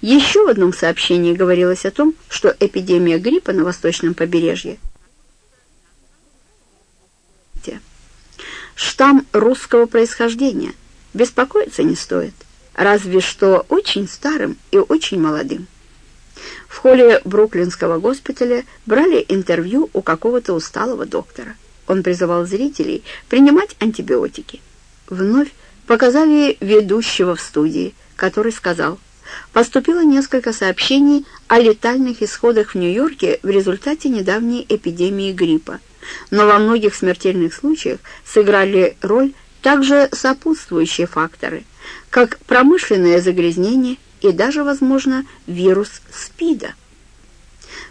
Еще в одном сообщении говорилось о том, что эпидемия гриппа на восточном побережье штамм русского происхождения. Беспокоиться не стоит, разве что очень старым и очень молодым. В холле Бруклинского госпиталя брали интервью у какого-то усталого доктора. Он призывал зрителей принимать антибиотики. Вновь показали ведущего в студии, который сказал, поступило несколько сообщений о летальных исходах в Нью-Йорке в результате недавней эпидемии гриппа но во многих смертельных случаях сыграли роль также сопутствующие факторы, как промышленное загрязнение и даже, возможно, вирус СПИДа.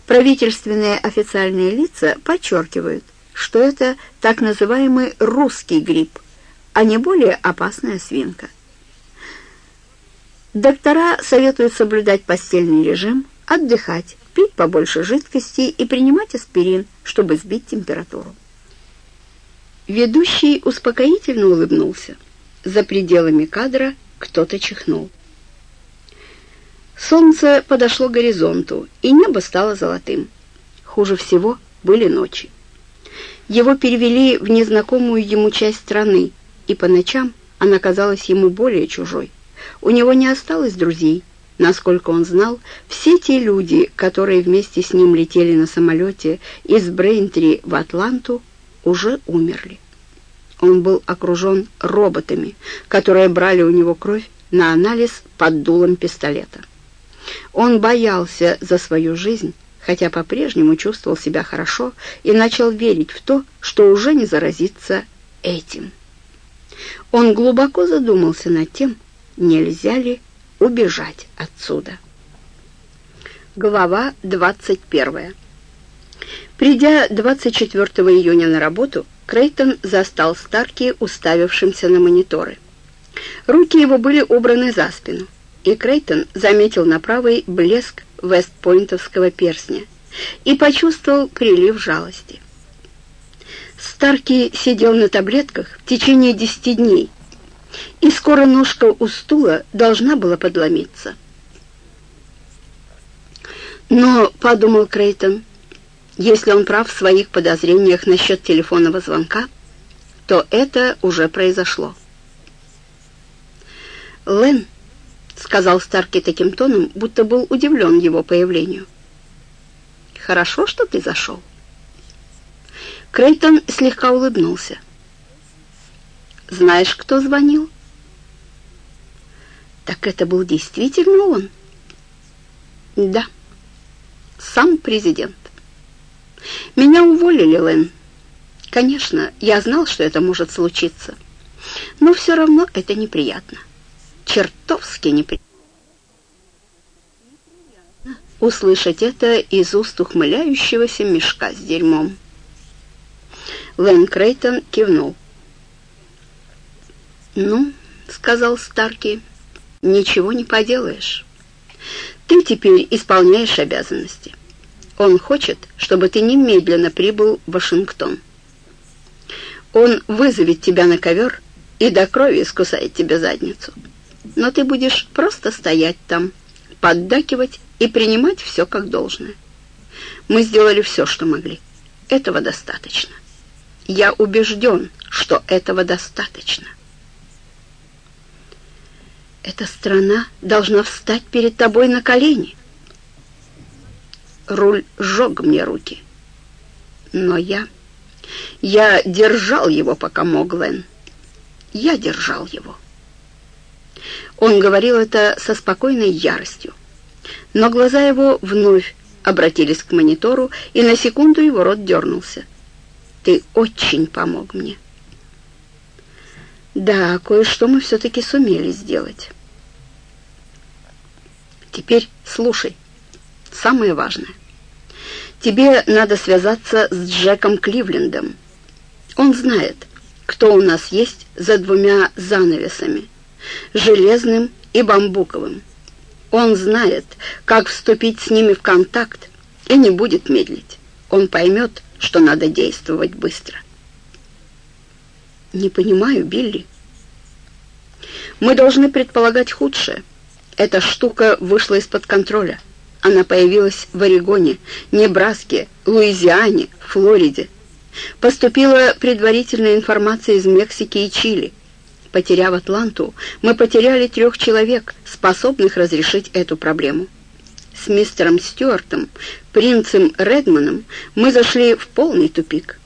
Правительственные официальные лица подчеркивают, что это так называемый русский грипп, а не более опасная свинка. Доктора советуют соблюдать постельный режим, отдыхать, пить побольше жидкости и принимать аспирин, чтобы сбить температуру. Ведущий успокоительно улыбнулся. За пределами кадра кто-то чихнул. Солнце подошло к горизонту, и небо стало золотым. Хуже всего были ночи. Его перевели в незнакомую ему часть страны, и по ночам она казалась ему более чужой. У него не осталось друзей, Насколько он знал, все те люди, которые вместе с ним летели на самолете из Брейнтри в Атланту, уже умерли. Он был окружен роботами, которые брали у него кровь на анализ под дулом пистолета. Он боялся за свою жизнь, хотя по-прежнему чувствовал себя хорошо и начал верить в то, что уже не заразится этим. Он глубоко задумался над тем, нельзя ли убежать отсюда. Глава 21. Придя 24 июня на работу, Крейтон застал Старки, уставившимся на мониторы. Руки его были убраны за спину, и Крейтон заметил на правой блеск вестпойнтовского перстня и почувствовал прилив жалости. Старки сидел на таблетках в течение десяти дней, и скоро ножка у стула должна была подломиться. Но, — подумал Крейтон, — если он прав в своих подозрениях насчет телефонного звонка, то это уже произошло. «Лен», — сказал Старки таким тоном, будто был удивлен его появлению. «Хорошо, что ты зашел». Крейтон слегка улыбнулся. «Знаешь, кто звонил?» Так это был действительно он? Да, сам президент. Меня уволили, Лэн. Конечно, я знал, что это может случиться. Но все равно это неприятно. Чертовски неприятно. Услышать это из уст ухмыляющегося мешка с дерьмом. Лэн Крейтон кивнул. «Ну, — сказал Старки, — ничего не поделаешь. Ты теперь исполняешь обязанности. Он хочет, чтобы ты немедленно прибыл в Вашингтон. Он вызовет тебя на ковер и до крови искусает тебе задницу. Но ты будешь просто стоять там, поддакивать и принимать все как должное. Мы сделали все, что могли. Этого достаточно. Я убежден, что этого достаточно. Эта страна должна встать перед тобой на колени. Руль сжег мне руки. Но я... Я держал его, пока мог, Лен. Я держал его. Он говорил это со спокойной яростью. Но глаза его вновь обратились к монитору, и на секунду его рот дернулся. «Ты очень помог мне». «Да, кое-что мы все-таки сумели сделать». Теперь слушай. Самое важное. Тебе надо связаться с Джеком Кливлендом. Он знает, кто у нас есть за двумя занавесами, железным и бамбуковым. Он знает, как вступить с ними в контакт и не будет медлить. Он поймет, что надо действовать быстро. Не понимаю, Билли. Мы должны предполагать худшее. Эта штука вышла из-под контроля. Она появилась в Орегоне, Небраске, Луизиане, Флориде. Поступила предварительная информация из Мексики и Чили. Потеряв Атланту, мы потеряли трех человек, способных разрешить эту проблему. С мистером Стюартом, принцем Редманом, мы зашли в полный тупик.